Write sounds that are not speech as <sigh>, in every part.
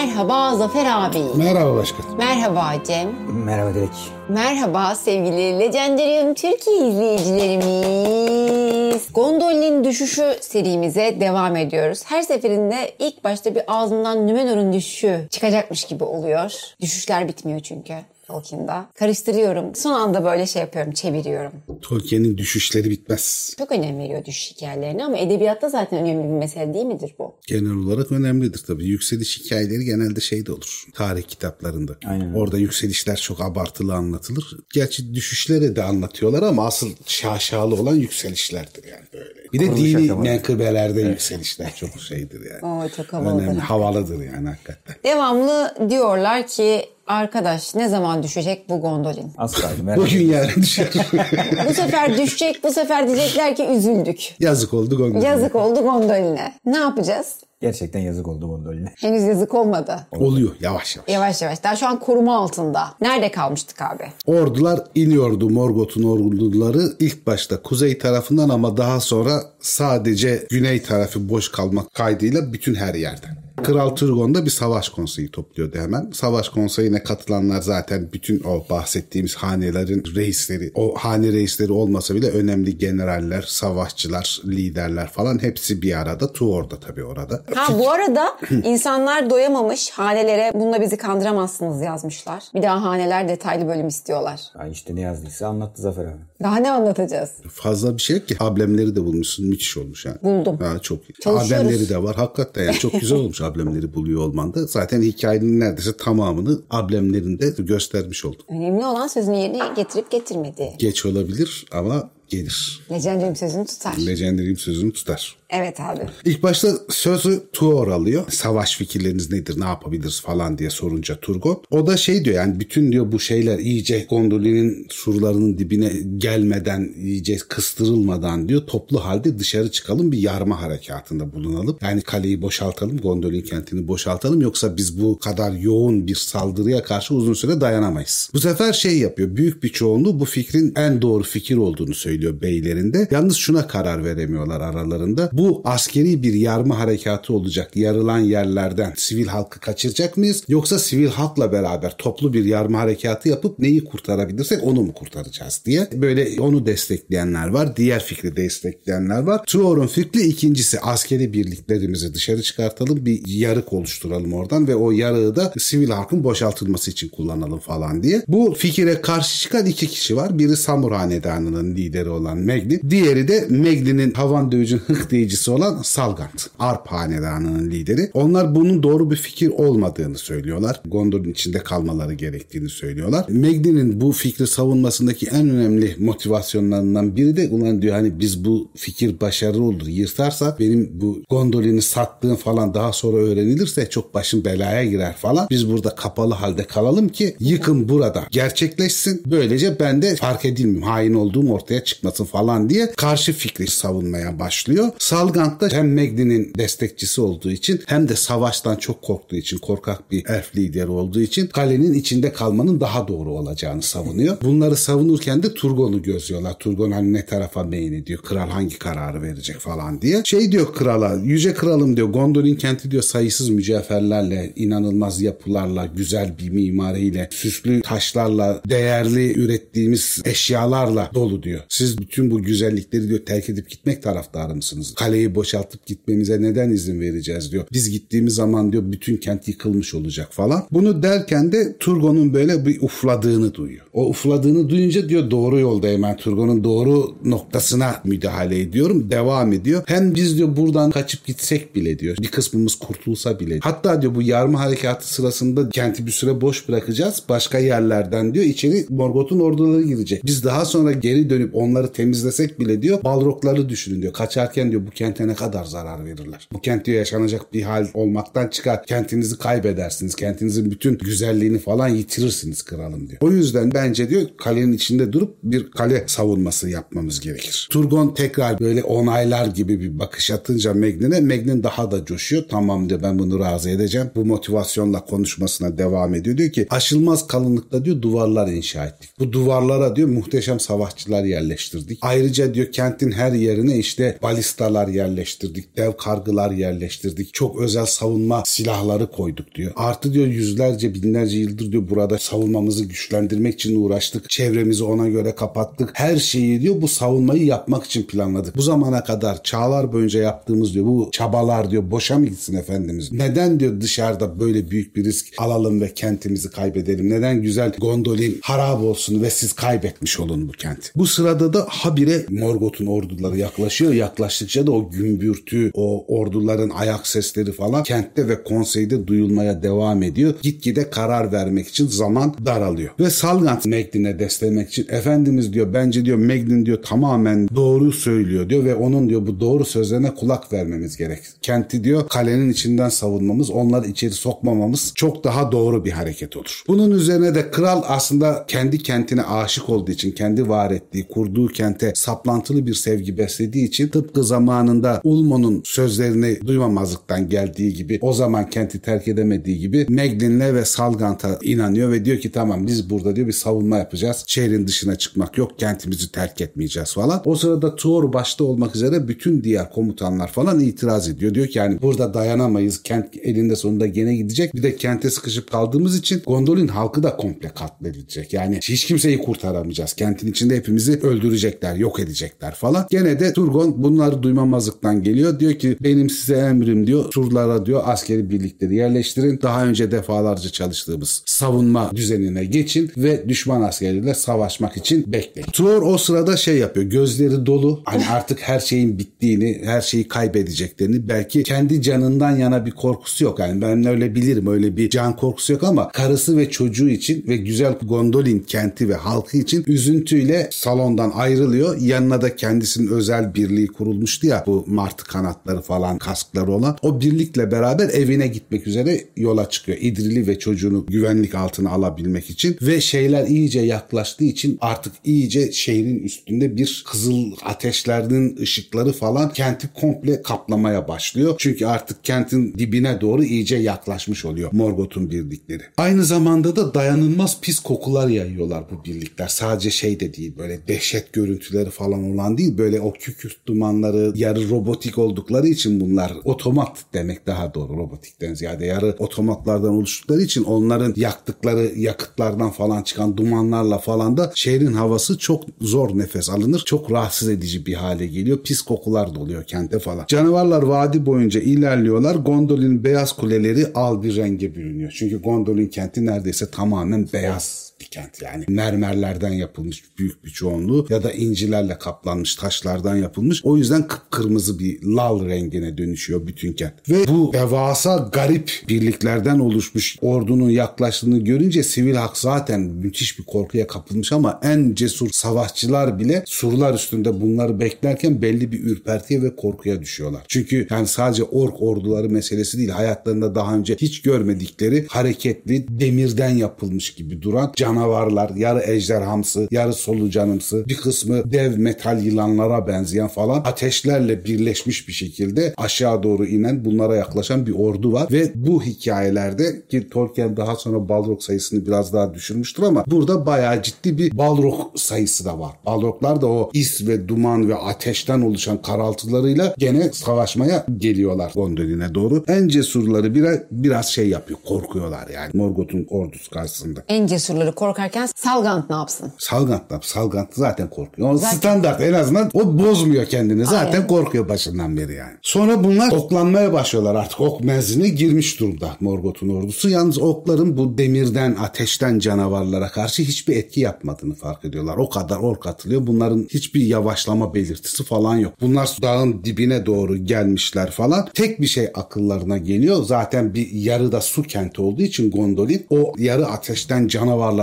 Merhaba Zafer abi. Merhaba başkan. Merhaba Cem. Merhaba Dilek. Merhaba sevgili Legendarium Türkiye izleyicilerimiz. Gondolin düşüşü serimize devam ediyoruz. Her seferinde ilk başta bir ağzından Nümenor'un düşüşü çıkacakmış gibi oluyor. Düşüşler bitmiyor çünkü. Tolkien'da. Karıştırıyorum. Son anda böyle şey yapıyorum, çeviriyorum. Tolkien'in düşüşleri bitmez. Çok önem veriyor düşüş hikayelerine ama edebiyatta zaten önemli bir mesele değil midir bu? Genel olarak önemlidir tabii. Yükseliş hikayeleri genelde şeyde olur. Tarih kitaplarında. Aynen. Orada yükselişler çok abartılı anlatılır. Gerçi düşüşleri de anlatıyorlar ama asıl şaşalı olan yükselişlerdir yani böyle. Bir de Kuruluş dini menkıbelerde yükselişler çok şeydir yani. Oo, çok havalıdır. Önemli, havalıdır yani hakikaten. Devamlı diyorlar ki arkadaş ne zaman düşecek bu gondolin? Asla Bugün yarın düşer. <laughs> Bu sefer düşecek, bu sefer diyecekler ki üzüldük. Yazık oldu gondoline. Yazık oldu gondoline. Ne yapacağız? Gerçekten yazık oldu gondoline. Henüz yazık olmadı. Oluyor yavaş yavaş. Yavaş yavaş. Daha şu an koruma altında. Nerede kalmıştık abi? Ordular iniyordu Morgoth'un orduları ilk başta kuzey tarafından ama daha sonra sadece güney tarafı boş kalmak kaydıyla bütün her yerden. Kral Turgon da bir savaş konseyi topluyordu hemen. Savaş konseyine katılanlar zaten bütün o bahsettiğimiz hanelerin reisleri, o hane reisleri olmasa bile önemli generaller, savaşçılar, liderler falan hepsi bir arada. Tuor'da tabii orada. Ha bu arada insanlar doyamamış hanelere bununla bizi kandıramazsınız yazmışlar. Bir daha haneler detaylı bölüm istiyorlar. Ha işte ne yazdıysa anlattı Zafer abi. Daha ne anlatacağız? Fazla bir şey yok ki. Ablemleri de bulmuşsun. Müthiş olmuş yani. Buldum. Ha, çok iyi. Çalışıyoruz. Ablemleri de var. Hakikaten yani çok güzel olmuş ablemleri buluyor olman da. Zaten hikayenin neredeyse tamamını ablemlerinde göstermiş olduk. Önemli olan sözünü yerine getirip getirmedi. Geç olabilir ama gelir. Legendarium sözünü tutar. Legendary'im sözünü tutar. Evet abi. İlk başta sözü Tuor alıyor. Savaş fikirleriniz nedir, ne yapabiliriz falan diye sorunca Turgon. O da şey diyor yani bütün diyor bu şeyler iyice Gondolin'in surlarının dibine gelmeden, iyice kıstırılmadan diyor toplu halde dışarı çıkalım bir yarma harekatında bulunalım. Yani kaleyi boşaltalım, Gondolin kentini boşaltalım yoksa biz bu kadar yoğun bir saldırıya karşı uzun süre dayanamayız. Bu sefer şey yapıyor. Büyük bir çoğunluğu bu fikrin en doğru fikir olduğunu söylüyor beylerinde. Yalnız şuna karar veremiyorlar aralarında. Bu askeri bir yarma harekatı olacak. Yarılan yerlerden sivil halkı kaçıracak mıyız? Yoksa sivil halkla beraber toplu bir yarma harekatı yapıp neyi kurtarabilirsek onu mu kurtaracağız diye. Böyle onu destekleyenler var. Diğer fikri destekleyenler var. Tuor'un fikri ikincisi askeri birliklerimizi dışarı çıkartalım. Bir yarık oluşturalım oradan ve o yarığı da sivil halkın boşaltılması için kullanalım falan diye. Bu fikire karşı çıkan iki kişi var. Biri Samur Hanedanı'nın lideri olan Megli. Diğeri de Megli'nin havan dövücünün hık deyicisi olan Salgant. Arp Hanedanı'nın lideri. Onlar bunun doğru bir fikir olmadığını söylüyorlar. Gondor'un içinde kalmaları gerektiğini söylüyorlar. Megli'nin bu fikri savunmasındaki en önemli motivasyonlarından biri de ulan diyor hani biz bu fikir başarılı olur yırtarsa benim bu Gondolin'i sattığım falan daha sonra öğrenilirse çok başım belaya girer falan. Biz burada kapalı halde kalalım ki yıkım burada gerçekleşsin. Böylece ben de fark edilmeyeyim. Hain olduğum ortaya çıkmasın falan diye karşı fikri savunmaya başlıyor. Salgant da hem Meglin'in destekçisi olduğu için hem de savaştan çok korktuğu için korkak bir elf lideri olduğu için kalenin içinde kalmanın daha doğru olacağını savunuyor. Bunları savunurken de Turgon'u gözlüyorlar. Turgon hani ne tarafa meyil ediyor? Kral hangi kararı verecek falan diye. Şey diyor krala, yüce kralım diyor Gondolin kenti diyor sayısız mücevherlerle, inanılmaz yapılarla, güzel bir mimariyle, süslü taşlarla, değerli ürettiğimiz eşyalarla dolu diyor. Siz bütün bu güzellikleri diyor terk edip gitmek taraftarı mısınız? Kaleyi boşaltıp gitmemize neden izin vereceğiz diyor. Biz gittiğimiz zaman diyor bütün kent yıkılmış olacak falan. Bunu derken de Turgon'un böyle bir ufladığını duyuyor. O ufladığını duyunca diyor doğru yoldayım ben Turgon'un doğru noktasına müdahale ediyorum. Devam ediyor. Hem biz diyor buradan kaçıp gitsek bile diyor. Bir kısmımız kurtulsa bile. Hatta diyor bu yarma harekatı sırasında kenti bir süre boş bırakacağız. Başka yerlerden diyor içeri Morgoth'un orduları girecek. Biz daha sonra geri dönüp onları temizlesek bile diyor balrokları düşünün diyor. Kaçarken diyor bu kente ne kadar zarar verirler. Bu kent diyor yaşanacak bir hal olmaktan çıkar. Kentinizi kaybedersiniz. Kentinizin bütün güzelliğini falan yitirirsiniz kralım diyor. O yüzden bence diyor kalenin içinde durup bir kale savunması yapmamız gerekir. Turgon tekrar böyle onaylar gibi bir bakış atınca Meglin'e Meglin daha da coşuyor. Tamam diyor ben bunu razı edeceğim. Bu motivasyonla konuşmasına devam ediyor. Diyor ki aşılmaz kalınlıkta diyor duvarlar inşa ettik. Bu duvarlara diyor muhteşem savaşçılar yerleştirdik. Ayrıca diyor kentin her yerine işte balistalar yerleştirdik. Dev kargılar yerleştirdik. Çok özel savunma silahları koyduk diyor. Artı diyor yüzlerce binlerce yıldır diyor burada savunmamızı güçlendirmek için uğraştık. Çevremizi ona göre kapattık. Her şeyi diyor bu savunmayı yapmak için planladık. Bu zamana kadar çağlar boyunca yaptığımız diyor bu çabalar diyor boşa mı gitsin efendimiz? Neden diyor dışarıda böyle büyük bir risk alalım ve kentimizi kaybedelim? Neden güzel gondolin harap olsun ve siz kaybetmiş olun bu kenti? Bu sırada da habire Morgoth'un orduları yaklaşıyor. Yaklaştıkça da o gümbürtü, o orduların ayak sesleri falan kentte ve konseyde duyulmaya devam ediyor. Gitgide karar vermek için zaman daralıyor. Ve Salgant Meglin'e desteklemek için Efendimiz diyor bence diyor Meglin diyor tamamen doğru söylüyor diyor ve onun diyor bu doğru sözlerine kulak vermemiz gerek. Kenti diyor kalenin içinden savunmamız, onları içeri sokmamamız çok daha doğru bir hareket olur. Bunun üzerine de kral aslında kendi kentine aşık olduğu için, kendi var ettiği, kurduğu kente saplantılı bir sevgi beslediği için tıpkı zamanında Ulmo'nun sözlerini duymamazlıktan geldiği gibi o zaman kenti terk edemediği gibi Meglin'le ve Salgant'a inanıyor ve diyor ki tamam biz burada diyor bir savunma yapacağız. Şehrin dışına çıkmak yok. Kentimizi terk etmeyeceğiz falan. O sırada Tuor başta olmak üzere bütün diğer komutanlar falan itiraz ediyor. Diyor ki yani burada dayanamayız. Kent elinde sonunda gene gidecek. Bir de kente sıkışıp kaldığımız için Gondolin halkı da komple katledilecek. Yani hiç kimseyi kurtaramayacağız. Kentin içinde hepimizi öldürecekler, yok edecekler falan. Gene de Turgon bunları duymamazlıktan geliyor. Diyor ki benim size emrim diyor. Surlara diyor askeri birlikleri yerleştirin. Daha önce defalarca çalıştığımız savunma düzenine geçin ve düşman askeriyle savaşmak için bekleyin. Tuor o sırada şey yapıyor. Gözleri dolu. Hani artık her şeyin bittiğini, her şeyi kaybedeceklerini belki kendi canından yana bir korkusu yok. Yani ben öyle bilirim. Öyle bir can korkusu yok ama karısı ve çocuğu için ve güzel Gondolin kenti ve halkı için üzüntüyle salondan ayrılıyor. Yanına da kendisinin özel birliği kurulmuştu ya bu martı kanatları falan kaskları olan. O birlikle beraber evine gitmek üzere yola çıkıyor. İdrili ve çocuğunu güvenlik altına alabilmek için ve şeyler iyice yaklaştığı için artık iyice şehrin üstünde bir kızıl ateşlerinin ışıkları falan kenti komple kaplamaya başlıyor. Çünkü artık kentin dibine doğru iyice yaklaşmış oluyor Morgoth'un birlikleri. Aynı zamanda da dayanılmaz pis kokular yayıyorlar bu birlikler. Sadece şey de değil böyle dehşet görüntüleri falan olan değil. Böyle o kükürt dumanları yarı robotik oldukları için bunlar otomat demek daha doğru robotikten ziyade yarı otomatlardan oluştukları için onların yaktıkları yakıtlardan falan çıkan dumanlarla falan da şehrin havası çok zor nefes alınır. Çok rahatsız edici bir hale geliyor. Pis kokular doluyor kente falan. Canavarlar vadi boyunca ilerliyorlar. Gondolin beyaz kuleleri al bir renge bürünüyor. Çünkü Gondolin kenti neredeyse tamamen beyaz bir kent yani. Mermerlerden yapılmış büyük bir çoğunluğu ya da incilerle kaplanmış taşlardan yapılmış. O yüzden kıpkırmızı bir lal rengine dönüşüyor bütün kent. Ve bu devasa garip birliklerden oluşmuş ordunun yaklaştığını görünce sivil halk zaten müthiş bir korkuya kapılmış ama en cesur savaşçılar bile surlar üstünde bunları beklerken belli bir ürpertiye ve korkuya düşüyorlar. Çünkü yani sadece ork orduları meselesi değil hayatlarında daha önce hiç görmedikleri hareketli demirden yapılmış gibi duran canavarlar, yarı ejderhamsı, yarı solucanımsı, bir kısmı dev metal yılanlara benzeyen falan ateşlerle birleşmiş bir şekilde aşağı doğru inen bunlara yaklaşan bir ordu var ve bu hikayelerde ki Tolkien daha sonra Balrog sayısını biraz daha düşürmüştür ama burada bayağı ciddi bir Balrog sayısı da var. Balroglar da o is ve duman ve ateşten oluşan karaltılarıyla gene savaşmaya geliyorlar Gondolin'e doğru. En cesurları biraz, biraz şey yapıyor, korkuyorlar yani Morgoth'un ordusu karşısında. En cesurları korkarken Salgant ne yapsın? Salgant da Salgant zaten korkuyor. O standart en azından o bozmuyor kendini. Zaten Aynen. korkuyor başından beri yani. Sonra bunlar oklanmaya başlıyorlar artık. Ok menziline girmiş durumda Morgoth'un ordusu. Yalnız okların bu demirden, ateşten canavarlara karşı hiçbir etki yapmadığını fark ediyorlar. O kadar ork atılıyor. Bunların hiçbir yavaşlama belirtisi falan yok. Bunlar dağın dibine doğru gelmişler falan. Tek bir şey akıllarına geliyor. Zaten bir yarıda su kenti olduğu için Gondolin o yarı ateşten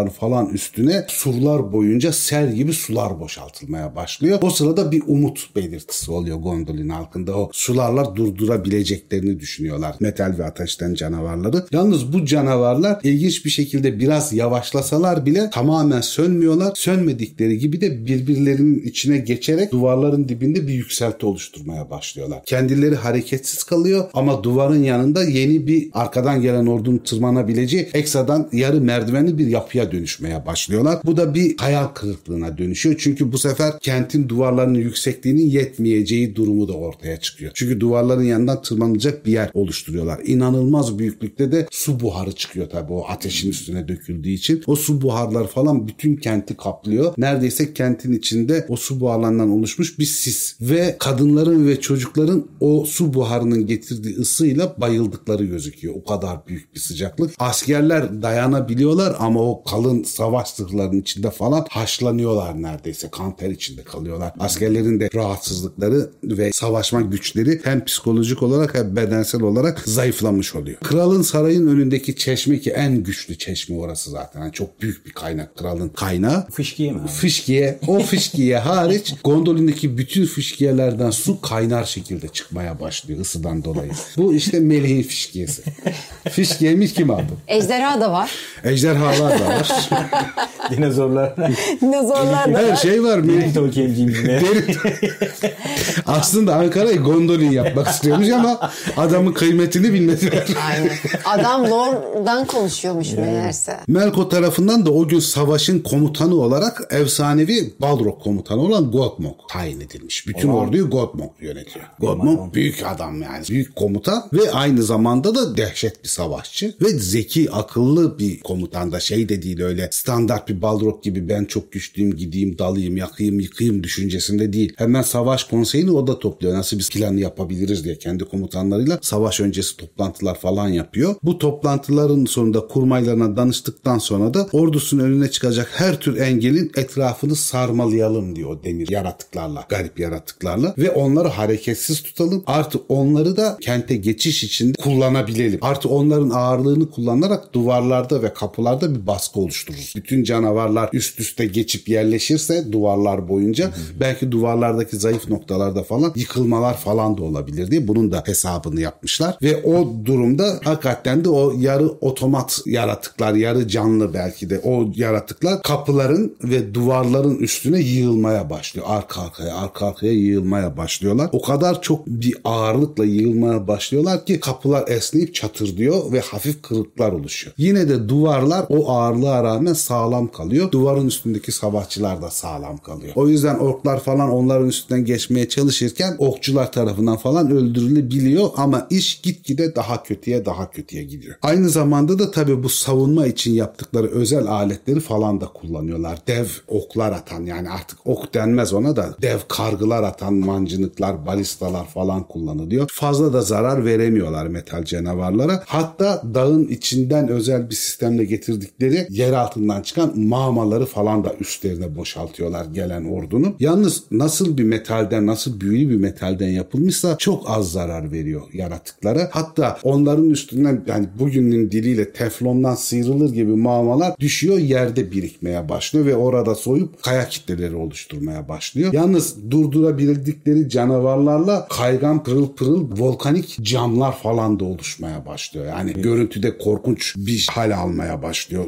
canavarları falan üstüne surlar boyunca sel gibi sular boşaltılmaya başlıyor. O sırada bir umut belirtisi oluyor Gondolin halkında. O sularla durdurabileceklerini düşünüyorlar. Metal ve ateşten canavarları. Yalnız bu canavarlar ilginç bir şekilde biraz yavaşlasalar bile tamamen sönmüyorlar. Sönmedikleri gibi de birbirlerinin içine geçerek duvarların dibinde bir yükselti oluşturmaya başlıyorlar. Kendileri hareketsiz kalıyor ama duvarın yanında yeni bir arkadan gelen ordunun tırmanabileceği ekstradan yarı merdivenli bir yapıya dönüşmeye başlıyorlar. Bu da bir hayal kırıklığına dönüşüyor. Çünkü bu sefer kentin duvarlarının yüksekliğinin yetmeyeceği durumu da ortaya çıkıyor. Çünkü duvarların yanından tırmanılacak bir yer oluşturuyorlar. İnanılmaz büyüklükte de su buharı çıkıyor tabii o ateşin üstüne döküldüğü için. O su buharları falan bütün kenti kaplıyor. Neredeyse kentin içinde o su buharlarından oluşmuş bir sis. Ve kadınların ve çocukların o su buharının getirdiği ısıyla bayıldıkları gözüküyor. O kadar büyük bir sıcaklık. Askerler dayanabiliyorlar ama o kalın savaş zırhlarının içinde falan haşlanıyorlar neredeyse. Kanter içinde kalıyorlar. Askerlerin de rahatsızlıkları ve savaşma güçleri hem psikolojik olarak hem bedensel olarak zayıflamış oluyor. Kralın sarayın önündeki çeşme ki en güçlü çeşme orası zaten. Yani çok büyük bir kaynak kralın kaynağı. Fışkiye mi abi? Fışkiye, o fışkiye hariç gondolindeki bütün fışkiyelerden su kaynar şekilde çıkmaya başlıyor ısıdan dolayı. Bu işte meleğin fışkiyesi. <laughs> Fışkiyemiz kim aldı? Ejderha da var. Ejderhalar da var. <laughs> Dinozorlar. Dinozorlar da Her var. şey var. Derin Tolkien'ciyim yine. Aslında Ankara'yı gondolin yapmak istiyormuş ama adamın kıymetini bilmediler. Aynen. Adam Lord'dan konuşuyormuş meğerse. Melko tarafından da o gün savaşın komutanı olarak efsanevi Balrog komutanı olan Godmog tayin edilmiş. Bütün orduyu Godmog yönetiyor. Godmog büyük adam yani. Büyük komutan ve aynı zamanda da dehşet bir savaşçı ve zeki, akıllı bir komutan da şey de değil öyle standart bir Balrog gibi ben çok güçlüyüm gideyim dalayım yakayım yıkayım düşüncesinde değil. Hemen savaş konseyini o da topluyor. Nasıl biz planı yapabiliriz diye kendi komutanlarıyla savaş öncesi toplantılar falan yapıyor. Bu toplantıların sonunda kurmaylarına danıştıktan sonra da ordusunun önüne çıkacak her tür engelin etrafını sarmalayalım diyor demir yaratıklarla, garip yaratıklarla ve onları hareketsiz tutalım. Artı onları da kente geçiş için kullanabilelim. Artı onların ağırlığını kullanarak duvarlarda ve kapılarda bir baskı oluştururuz. Bütün canavarlar üst üste geçip yerleşirse duvarlar boyunca belki duvarlardaki zayıf noktalarda falan yıkılmalar falan da olabilir diye bunun da hesabını yapmışlar ve o durumda hakikaten de o yarı otomat yaratıklar, yarı canlı belki de o yaratıklar kapıların ve duvarların üstüne yığılmaya başlıyor. Arka arkaya, arka arkaya yığılmaya başlıyorlar. O kadar çok bir ağırlıkla yığılmaya başlıyorlar ki kapılar esneyip çatırdıyor ve hafif kırıklar oluşuyor. Yine de duvarlar o ağırlığa rağmen sağlam kalıyor. Duvarın üstündeki savaşçılar da sağlam kalıyor. O yüzden orklar falan onların üstünden geçmeye çalışırken okçular tarafından falan öldürülebiliyor ama iş gitgide daha kötüye daha kötüye gidiyor. Aynı zamanda da tabii bu savunma için yaptıkları özel aletleri falan da kullanıyorlar. Dev oklar atan yani artık ok denmez ona da dev kargılar atan mancınıklar, balistalar falan kullanılıyor. Fazla da zarar veremiyorlar metal canavarlara. Hatta dağın içinden özel bir sistemle getirdikleri yer altından çıkan mağmaları falan da üstlerine boşaltıyorlar gelen ordunun. Yalnız nasıl bir metalden, nasıl büyülü bir metalden yapılmışsa çok az zarar veriyor yaratıklara. Hatta onların üstünden yani bugünün diliyle teflondan sıyrılır gibi mağmalar düşüyor yerde birikmeye başlıyor ve orada soyup kaya kitleleri oluşturmaya başlıyor. Yalnız durdurabildikleri canavarlarla kaygan pırıl pırıl volkanik camlar falan da oluşmaya başlıyor. Yani görüntüde korkunç bir hal almaya başlıyor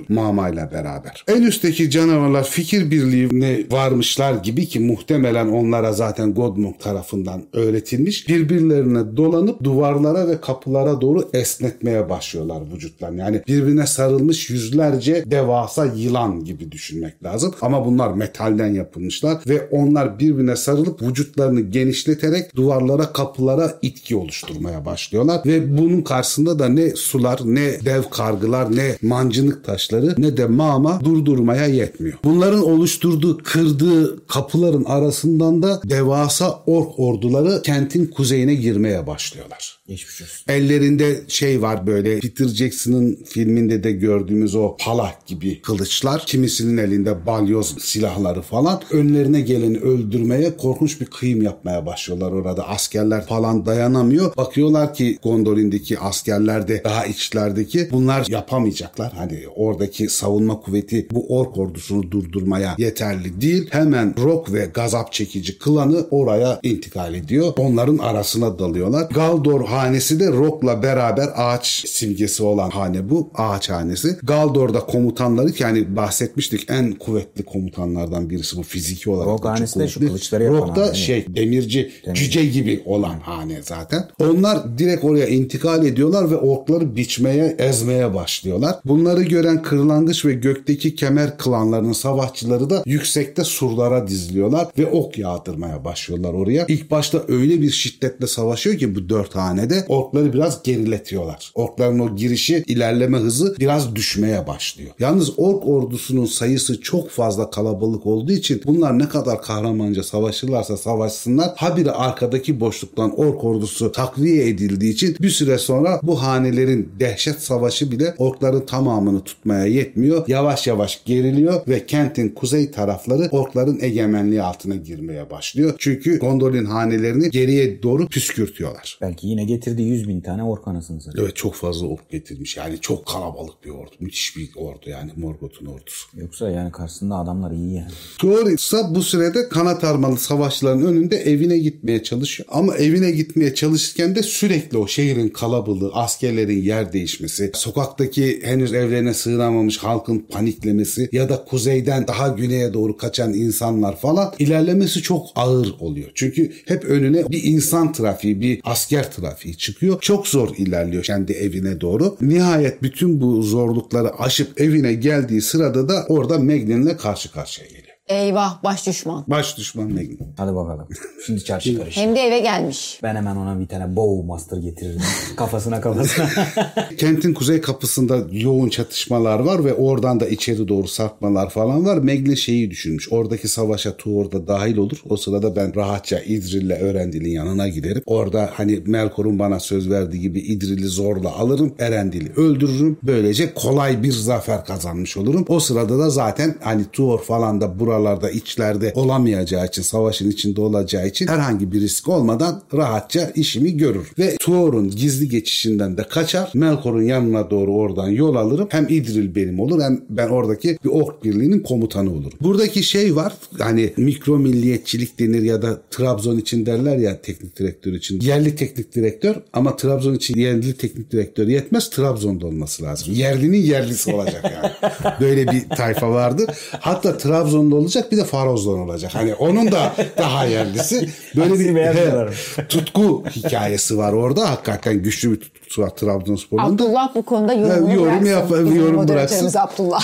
mağmayla beraber. En üstteki canavarlar fikir birliğine varmışlar gibi ki muhtemelen onlara zaten Godmog tarafından öğretilmiş. Birbirlerine dolanıp duvarlara ve kapılara doğru esnetmeye başlıyorlar vücutlarını. Yani birbirine sarılmış yüzlerce devasa yılan gibi düşünmek lazım. Ama bunlar metalden yapılmışlar ve onlar birbirine sarılıp vücutlarını genişleterek duvarlara, kapılara itki oluşturmaya başlıyorlar ve bunun karşısında da ne sular, ne dev kargılar, ne mancınık taşları, ne de mağma durdurmaya yetmiyor. Bunların oluşturduğu, kırdığı kapıların arasından da devasa ork orduları kentin kuzeyine girmeye başlıyorlar. Geçmiş olsun. Ellerinde şey var böyle Peter Jackson'ın filminde de gördüğümüz o palak gibi kılıçlar. Kimisinin elinde balyoz silahları falan. Önlerine geleni öldürmeye korkunç bir kıyım yapmaya başlıyorlar orada. Askerler falan dayanamıyor. Bakıyorlar ki Gondolin'deki askerler de daha içlerdeki bunlar yapamayacaklar. Hani oradaki savunma kuvveti bu ork ordusunu durdurmaya yeterli değil. Hemen Rock ve gazap çekici klanı oraya intikal ediyor. Onların arasına dalıyorlar. Galdor hanesi de Rock'la beraber ağaç simgesi olan hane bu. Ağaç hanesi. Galdor'da komutanları ki yani bahsetmiştik en kuvvetli komutanlardan birisi bu fiziki olarak. Rock hanesi de şu kılıçları yapan Rock da hane, şey demirci, cüce gibi olan hane zaten. Onlar direkt oraya intikal ediyorlar ve orkları biçmeye, ezmeye başlıyorlar. Bunları gören kırlangıç ve gökteki kemer klanlarının savaşçıları da yüksekte surlara diziliyorlar ve ok yağdırmaya başlıyorlar oraya. İlk başta öyle bir şiddetle savaşıyor ki bu dört hanede orkları biraz geriletiyorlar. Orkların o girişi, ilerleme hızı biraz düşmeye başlıyor. Yalnız ork ordusunun sayısı çok fazla kalabalık olduğu için bunlar ne kadar kahramanca savaşırlarsa savaşsınlar habire arkadaki boşluktan ork ordusu takviye edildiği için bir süre sonra bu hanelerin dehşet savaşı bile orkların tamamını tutmaya yetmiyor. Yavaş yavaş geriliyor ve kentin kuzey tarafları orkların egemenliği altına girmeye başlıyor. Çünkü Gondolin hanelerini geriye doğru püskürtüyorlar. Belki yine getirdi 100 bin tane ork anasını satayım. Evet çok fazla ork getirmiş. Yani çok kalabalık bir ordu. Müthiş bir ordu yani Morgoth'un ordusu. Yoksa yani karşısında adamlar iyi yani. Tuori ise bu sürede kanat armalı savaşçıların önünde evine gitmeye çalışıyor. Ama evine gitmeye çalışırken de sürekli o şehrin kalabalığı, askerlerin yer değişmesi, sokaktaki henüz evlerine sığınamamış halkın paniklemesi ya da kuzeyden daha güneye doğru kaçan insanlar falan ilerlemesi çok ağır oluyor. Çünkü hep önüne bir insan trafiği, bir asker trafiği çıkıyor. Çok zor ilerliyor kendi evine doğru. Nihayet bütün bu zorlukları aşıp evine geldiği sırada da orada Meglin'le karşı karşıya. Eyvah baş düşman. Baş düşman Meglin. Hadi bakalım. Şimdi çarşı karış. Hem de eve gelmiş. Ben hemen ona bir tane bow master getiririm. kafasına kafasına. <laughs> Kentin kuzey kapısında yoğun çatışmalar var ve oradan da içeri doğru sarkmalar falan var. Meglin şeyi düşünmüş. Oradaki savaşa Tuor da dahil olur. O sırada ben rahatça İdril'le Erendil'in yanına giderim. Orada hani Melkor'un bana söz verdiği gibi İdril'i zorla alırım. Erendil'i öldürürüm. Böylece kolay bir zafer kazanmış olurum. O sırada da zaten hani Tuor falan da buralarda içlerde olamayacağı için savaşın içinde olacağı için herhangi bir risk olmadan rahatça işimi görür. Ve Tuor'un gizli geçişinden de kaçar. Melkor'un yanına doğru oradan yol alırım. Hem İdril benim olur hem ben oradaki bir ork birliğinin komutanı olurum. Buradaki şey var hani mikro milliyetçilik denir ya da Trabzon için derler ya teknik direktör için. Yerli teknik direktör ama Trabzon için yerli teknik direktör yetmez. Trabzon'da olması lazım. Yerlinin yerlisi olacak yani. <laughs> Böyle bir tayfa vardır. Hatta Trabzon'da olacak bir de Faroz'dan olacak. Hani onun da daha yerlisi. <laughs> Böyle bir he, tutku hikayesi var orada. Hakikaten güçlü bir tutkusu var Trabzonspor'un da. Abdullah bu konuda yorumunu yorum bıraksın. yap- yorum bıraksın. Abdullah.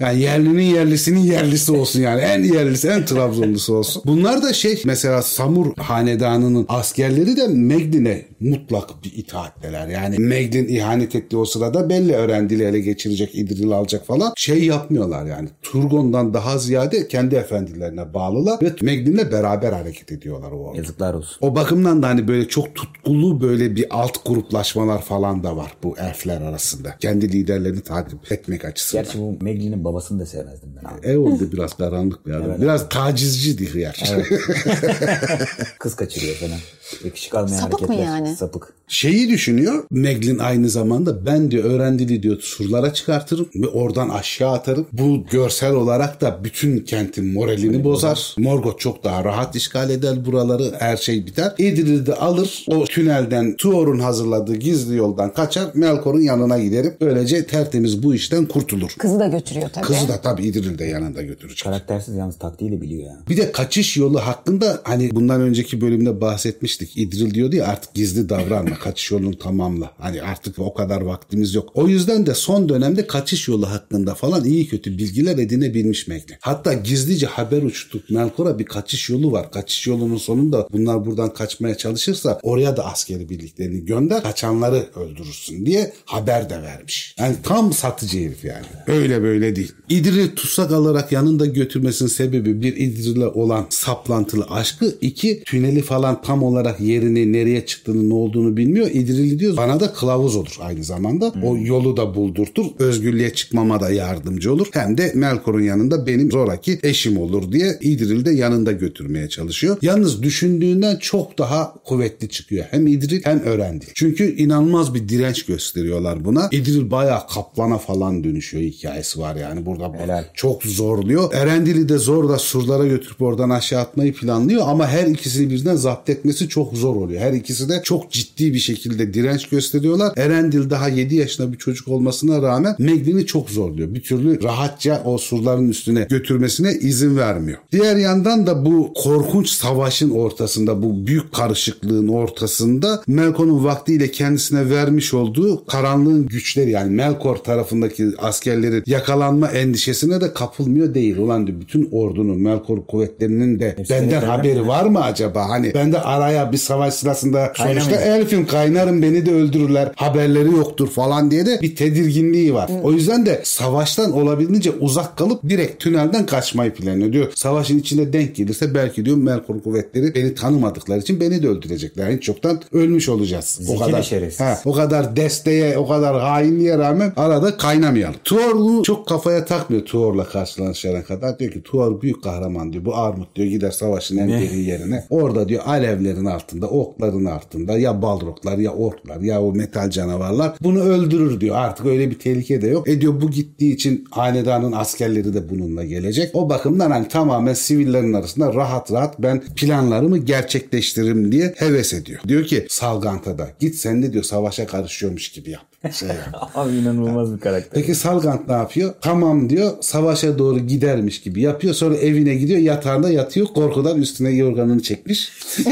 Yani yerlinin yerlisinin yerlisi olsun yani. En yerlisi, en Trabzonlusu olsun. Bunlar da şey mesela Samur hanedanının askerleri de Meglin'e mutlak bir itaatteler. Yani Meglin ihanet ettiği o sırada belli öğrendili ele geçirecek, İdril alacak falan. Şey yapmıyorlar yani. Turgon'dan daha ziyade kendi efendilerine bağlılar ve Meglin'le beraber hareket ediyorlar o orada. Yazıklar olsun. O bakımdan da hani böyle çok tutkulu böyle bir alt gruplaşmalar falan da var bu elfler arasında. Kendi liderlerini takip etmek açısından. Gerçi bu Megli'nin babasını da sevmezdim ben abi. Ev oldu biraz karanlık bir adam. Biraz tacizci hıyar. <laughs> Kız kaçırıyor falan. Yakışık almayan Sapık mı hareketler. yani? Sapık. Şeyi düşünüyor. Meglin aynı zamanda ben diyor öğrendili diyor surlara çıkartırım ve oradan aşağı atarım. Bu görsel olarak da bütün kentin moralini bozar. Morgoth çok daha rahat işgal eder buraları. Her şey biter. İdril'i de alır. O tünelden Tuor'un hazırladığı gizli yoldan kaçar. Melkor'un yanına giderim. Böylece tertemiz bu işten kurtulur. Kızı da götürüyor tabii. Kızı da tabii İdril de yanında götürecek. Karaktersiz yalnız taktiği de biliyor ya. Bir de kaçış yolu hakkında hani bundan önceki bölümde bahsetmiştik. İdril diyordu ya artık gizli davranma. <laughs> kaçış yolunu tamamla. Hani artık o kadar vaktimiz yok. O yüzden de son dönemde kaçış yolu hakkında falan iyi kötü bilgiler edinebilmiş Meglin. Hatta gizlice haber uçtu. Melkor'a bir kaçış yolu var. Kaçış yolunun sonunda bunlar buradan kaçmaya çalışırsa oraya da askeri birliklerini gönder. Kaçanları öldürürsün diye haber de vermiş. Yani tam satıcı herif yani. Öyle böyle değil. İdril'i tutsak alarak yanında götürmesinin sebebi bir İdril'le olan saplantılı aşkı. iki tüneli falan tam olarak yerini nereye çıktığını ne olduğunu bilmiyor. İdril'i diyor bana da kılavuz olur aynı zamanda. O yolu da buldurtur. Özgürlüğe çıkmama da yardımcı olur. Hem de Melkor'un yanında benim zoraki eşim olur diye İdril de yanında götürmeye çalışıyor. Yalnız düşündüğünden çok daha kuvvetli çıkıyor. Hem İdril hem Örendil. Çünkü inanılmaz bir direnç gösteriyorlar buna. İdril bayağı kaplana falan dönüşüyor hikayesi var yani burada. Helal. Çok zorluyor. Erendil'i de zor da surlara götürüp oradan aşağı atmayı planlıyor ama her ikisini birden zapt etmesi çok zor oluyor. Her ikisi de çok ciddi bir şekilde direnç gösteriyorlar. Erendil daha 7 yaşında bir çocuk olmasına rağmen Meglin'i çok zorluyor. Bir türlü rahatça o surların üstüne götürmesine izin vermiyor. Diğer yandan da bu korkunç savaşın ortasında bu büyük karışıklığın ortasında Melkor'un vaktiyle kendisine vermiş olduğu karanlığın güçleri yani Melkor tarafındaki askerlerin yakalanma endişesine de kapılmıyor değil. Ulan diyor bütün ordunun Melkor kuvvetlerinin de Hepsini benden haberi mı? var mı acaba? Hani ben de araya bir savaş sırasında Kaynamayın. sonuçta elfim kaynarım beni de öldürürler haberleri yoktur falan diye de bir tedirginliği var. O yüzden de savaştan olabildiğince uzak kalıp direkt tünelden kaçmayı planlıyor. Diyor savaşın içinde denk gelirse belki diyor Melkor kuvvetleri beni tanımadıkları için beni de öldürecekler. Hiç çoktan ölmüş olacağız. Zeki o kadar şerefsiz. Ha, o kadar desteğe, o kadar hainliğe rağmen arada kaynamayalım. Tuor'u çok kafaya takmıyor Tuor'la karşılaşana kadar. Diyor ki Tuor büyük kahraman diyor. Bu armut diyor gider savaşın en derin yerine. Orada diyor alevlerin altında, okların altında ya balroglar ya orklar ya o metal canavarlar bunu öldürür diyor. Artık öyle bir tehlike de yok. E diyor bu gittiği için hanedanın askerleri de bununla gelecek. O bakımdan hani tamamen sivillerin arasında rahat rahat ben planlarımı gerçekleştiririm diye heves ediyor. Diyor ki Salgant'a da git sen de diyor savaşa karışıyormuş gibi yap. <laughs> Şey yap. Abi inanılmaz bir karakter. Peki Salgant ne yapıyor? Tamam diyor savaşa doğru gidermiş gibi yapıyor. Sonra evine gidiyor yatağında yatıyor. Korkudan üstüne yorganını çekmiş. <laughs>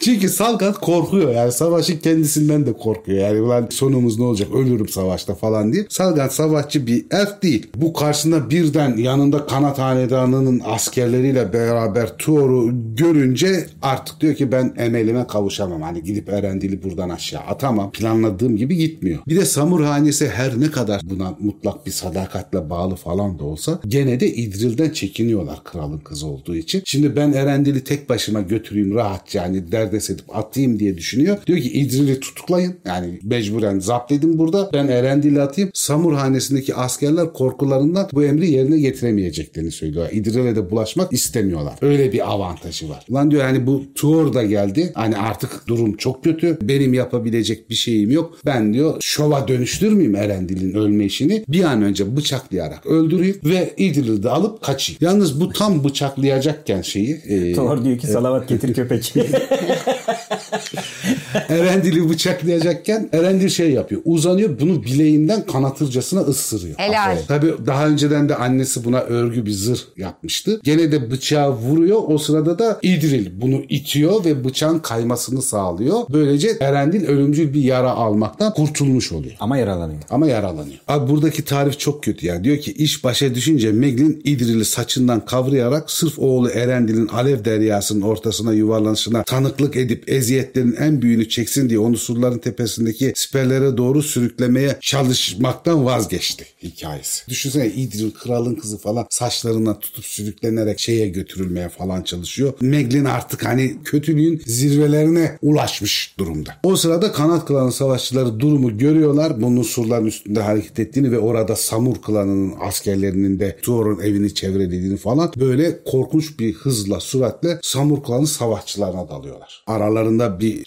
Çünkü Salgant korkuyor yani savaşın kendisinden de korkuyor. Yani ulan sonumuz ne olacak ölürüm savaşta falan diye. Salgant savaşçı bir elf değil. Bu karşısında birden yanında kanat hanedanının askerleriyle beraber Tuor'u görünce artık diyor ki ben emelime kavuşamam. Hani gidip Erendil'i buradan aşağı atamam. Planladığım gibi gitmiyor. Bir de Samur hanesi her ne kadar buna mutlak bir sadakatle bağlı falan da olsa gene de İdril'den çekiniyorlar kralın kızı olduğu için. Şimdi ben Erendil'i tek başıma götüreyim rahatça yani derdest edip atayım diye düşünüyor. Diyor ki İdril'i tutuklayın. Yani mecburen zapt edin burada. Ben Erendil'i atayım. Samur hanesindeki askerler korkularından bu emri yerine getiremeyeceklerini söylüyor. İdril'e de bulaşmak istemiyorlar. Öyle bir avantajı var. Lan diyor yani bu Tuor da geldi. Hani artık durum çok kötü. Benim yapabilecek bir şeyim yok. Ben diyor şova dönüştürmeyeyim Erendil'in ölme işini. Bir an önce bıçaklayarak öldüreyim ve İdril'i de alıp kaçayım. Yalnız bu tam bıçaklayacakken şeyi e, Thor diyor ki salavat getir <laughs> köpek. <laughs> Erendil'i bıçaklayacakken Erendil şey yapıyor. Uzanıyor bunu bileğinden kanatırcasına ısırıyor. Helal. Tabii daha önceden de annesi buna örgü bir zırh yapmıştı. Gene de bıçağı vuruyor. O sırada da İdril bunu itiyor ve bıçağın kaymasını sağlıyor. Böylece Erendil ölümcül bir yara almaktan kurtulmuş oluyor. Ama yaralanıyor. Ama yaralanıyor. Abi buradaki tarif çok kötü yani. Diyor ki iş başa düşünce Meglin İdril'i saçından kavrayarak sırf oğlu Erendil'in alev deryasının ortasına yuvarlanışına tanıklık edip eziyetlerin en büyüğünü çeksin diye onu surların tepesindeki siperlere doğru sürüklemeye çalışmaktan vazgeçti hikayesi. Düşünsene İdril kralın kızı falan saçlarından tutup sürüklenerek şeye götürülmeye falan çalışıyor. Meglin artık hani kötülüğün zirvelerine ulaşmış durumda. O sırada kanat klanı savaşçıları durumu görüyorlar. Bunun surların üstünde hareket ettiğini ve orada Samur klanının askerlerinin de Tuor'un evini çevrelediğini falan böyle korkunç bir hızla süratle Samur klanı savaşçılarına dalıyorlar. Aralarında bir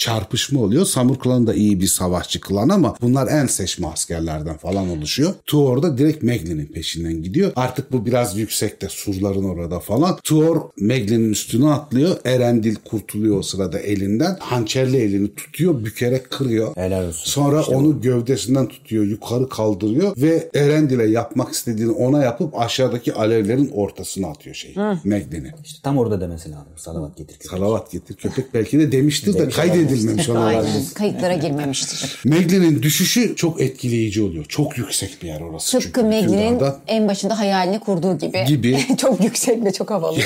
çarpışma oluyor. Samur klanı da iyi bir savaşçı klan ama bunlar en seçme askerlerden falan oluşuyor. Tuor da direkt Meglin'in peşinden gidiyor. Artık bu biraz yüksekte surların orada falan. Tuor Meglin'in üstüne atlıyor. Erendil kurtuluyor o sırada elinden. Hançerli elini tutuyor, bükerek kırıyor. Helal olsun. Sonra onu gövdesinden tutuyor, yukarı kaldırıyor ve Erendil'e yapmak istediğini ona yapıp aşağıdaki alevlerin ortasına atıyor şeyi. Meglin'i. İşte tam orada demesi lazım. Salavat getir köpek. Salavat getir köpek belki de demiştir de kaydedilmemiş. Aynen. Kayıtlara girmemiştir. Meglin'in düşüşü çok etkileyici oluyor. Çok yüksek bir yer orası. Tıpkı çünkü Meglin'in en başında hayalini kurduğu gibi. Gibi. <laughs> çok yüksek ve çok havalı.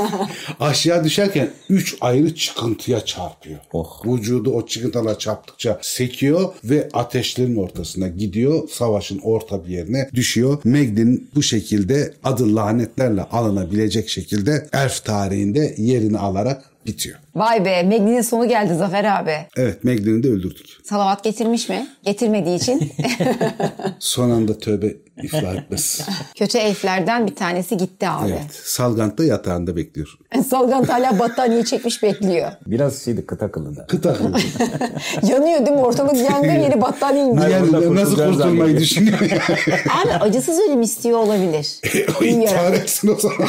<laughs> Aşağı düşerken üç ayrı çıkıntıya çarpıyor. Oh. Vücudu o çıkıntılara çarptıkça sekiyor ve ateşlerin ortasına gidiyor. Savaşın orta bir yerine düşüyor. Meglin bu şekilde adı lanetlerle alınabilecek şekilde elf tarihinde yerini alarak bitiyor. Vay be Meglin'in sonu geldi Zafer abi. Evet Meglin'i de öldürdük. Salavat getirmiş mi? Getirmediği için. <laughs> Son anda tövbe İflah <laughs> etmez. Kötü elflerden bir tanesi gitti abi. evet. Salgant'ta yatağında bekliyor. Salgant hala battaniye çekmiş bekliyor. Biraz şeydi kıt akıllı da. Kıt akıllı. <laughs> Yanıyor değil mi? Ortalık yangın yeri battaniye inmiyor. Yani nasıl kurtulmayı düşünüyor. <laughs> Abi acısız ölüm istiyor olabilir. o intihar Uyuyarak. etsin o zaman.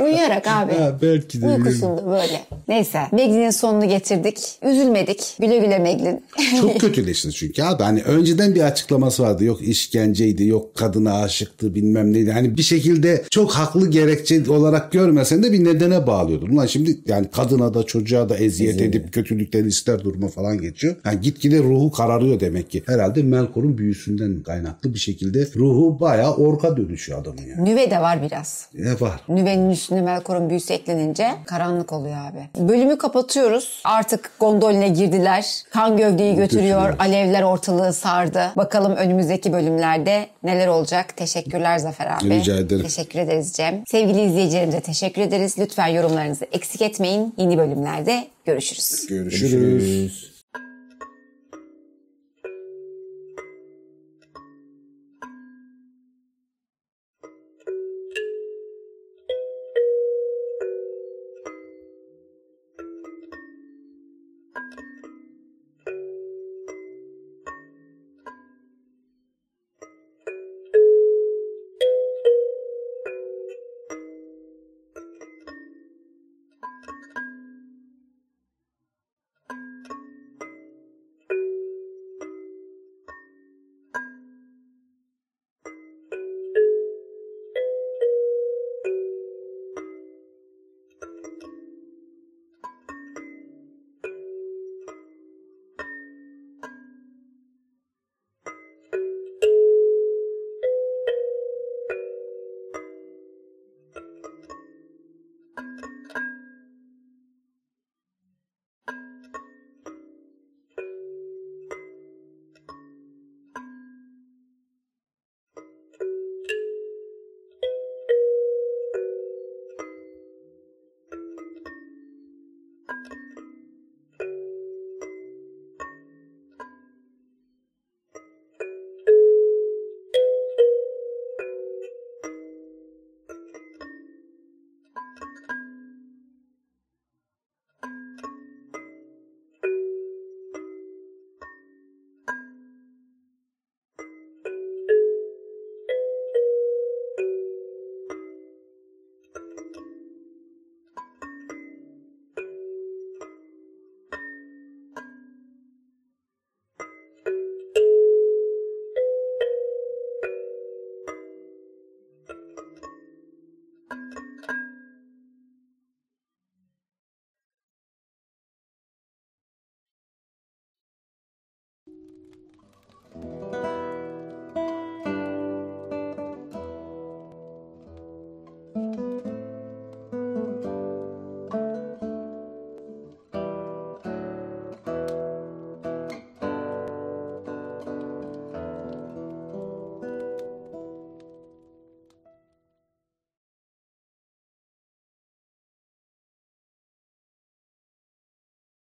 Uyuyarak abi. Ha, belki de Uykusunda böyle. Neyse. Meglin'in sonunu getirdik. Üzülmedik. Güle güle Meglin. Çok kötüleşti çünkü abi. Hani önceden bir açıklaması vardı. Yok işkenceydi, yok kadına aşıktı bilmem neydi. Hani bir şekilde çok haklı gerekçe olarak görmesen de bir nedene bağlıyordun. Ulan şimdi yani kadına da çocuğa da eziyet edip kötülükten ister durma falan geçiyor. Yani gitgide ruhu kararıyor demek ki. Herhalde Melkor'un büyüsünden kaynaklı bir şekilde ruhu bayağı orka dönüşüyor adamın yani. Nüve de var biraz. Ne var? Nüvenin üstüne Melkor'un büyüsü eklenince karanlık oluyor abi. Bölümü kapatıyoruz. Artık gondoline girdiler. Kan gövdeyi götürüyor. Götürüyor. Alevler ortalığı sardı. Bakalım önümüzdeki bölümlerde neler olacak? Teşekkürler Zafer abi. Rica ederim. Teşekkür ederiz Cem. Sevgili izleyicilerimize teşekkür ederiz. Lütfen yorumlarınızı eksik etmeyin. Yeni bölümlerde görüşürüz. Görüşürüz. Görüşürüz.